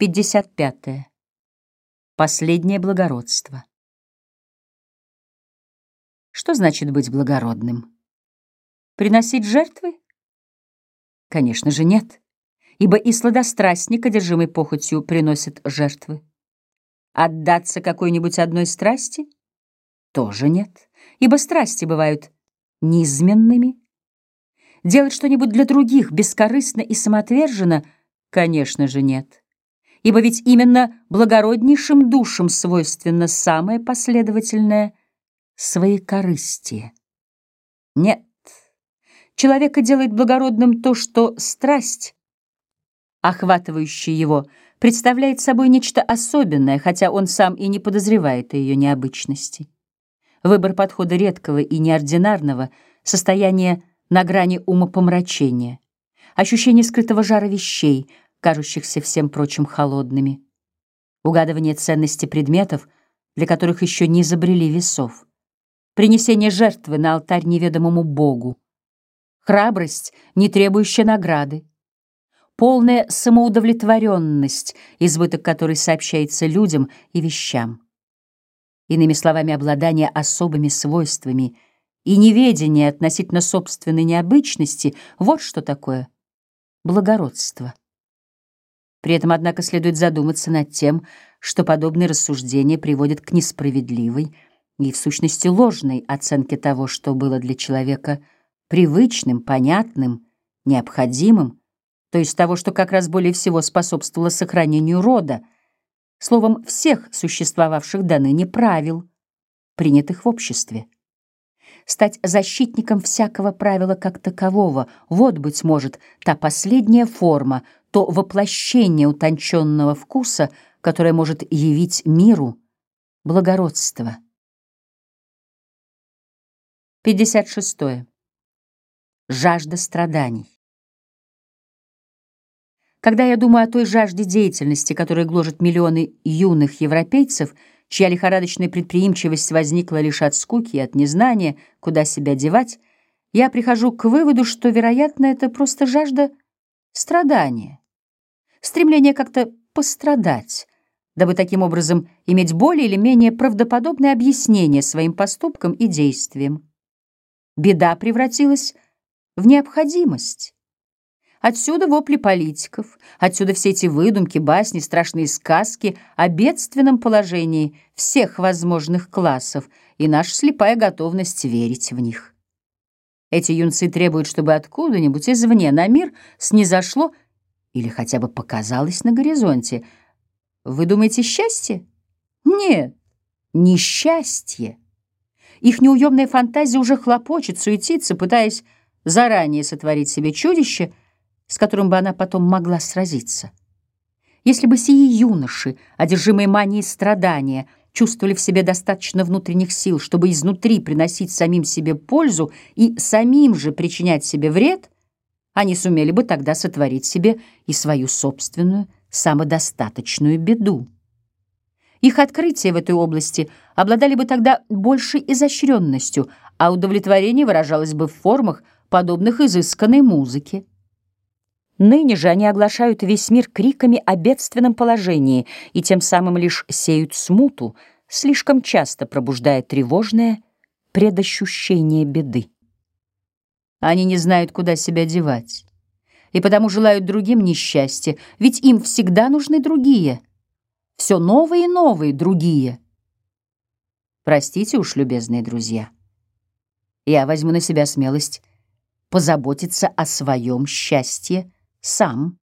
55. -е. Последнее благородство. Что значит быть благородным? Приносить жертвы? Конечно же, нет, ибо и сладострастник, одержимый похотью, приносит жертвы. Отдаться какой-нибудь одной страсти? Тоже нет, ибо страсти бывают низменными. Делать что-нибудь для других бескорыстно и самоотверженно? Конечно же, нет ибо ведь именно благороднейшим душам свойственно самое последовательное своекорыстие. Нет, человека делает благородным то, что страсть, охватывающая его, представляет собой нечто особенное, хотя он сам и не подозревает о ее необычности. Выбор подхода редкого и неординарного, состояние на грани умопомрачения, ощущение скрытого жара вещей — кажущихся всем прочим холодными, угадывание ценности предметов, для которых еще не изобрели весов, принесение жертвы на алтарь неведомому Богу, храбрость, не требующая награды, полная самоудовлетворенность, избыток которой сообщается людям и вещам. Иными словами, обладание особыми свойствами и неведение относительно собственной необычности — вот что такое благородство. При этом, однако, следует задуматься над тем, что подобные рассуждения приводят к несправедливой и, в сущности, ложной оценке того, что было для человека привычным, понятным, необходимым, то есть того, что как раз более всего способствовало сохранению рода, словом, всех существовавших до ныне правил, принятых в обществе. Стать защитником всякого правила как такового — вот, быть может, та последняя форма — то воплощение утонченного вкуса, которое может явить миру благородство. 56. Жажда страданий. Когда я думаю о той жажде деятельности, которая гложет миллионы юных европейцев, чья лихорадочная предприимчивость возникла лишь от скуки и от незнания, куда себя девать, я прихожу к выводу, что, вероятно, это просто жажда страдания, стремление как-то пострадать, дабы таким образом иметь более или менее правдоподобное объяснение своим поступкам и действиям. Беда превратилась в необходимость. Отсюда вопли политиков, отсюда все эти выдумки, басни, страшные сказки о бедственном положении всех возможных классов и наша слепая готовность верить в них. Эти юнцы требуют, чтобы откуда-нибудь извне на мир снизошло или хотя бы показалось на горизонте. Вы думаете, счастье? Нет, несчастье. Их неуемная фантазия уже хлопочет, суетится, пытаясь заранее сотворить себе чудище, с которым бы она потом могла сразиться. Если бы сии юноши, одержимые манией страдания, чувствовали в себе достаточно внутренних сил, чтобы изнутри приносить самим себе пользу и самим же причинять себе вред, они сумели бы тогда сотворить себе и свою собственную самодостаточную беду. Их открытия в этой области обладали бы тогда большей изощренностью, а удовлетворение выражалось бы в формах, подобных изысканной музыке. Ныне же они оглашают весь мир криками о бедственном положении и тем самым лишь сеют смуту, слишком часто пробуждая тревожное предощущение беды. Они не знают, куда себя девать, и потому желают другим несчастья, ведь им всегда нужны другие, все новые и новые другие. Простите уж, любезные друзья, я возьму на себя смелость позаботиться о своем счастье сам.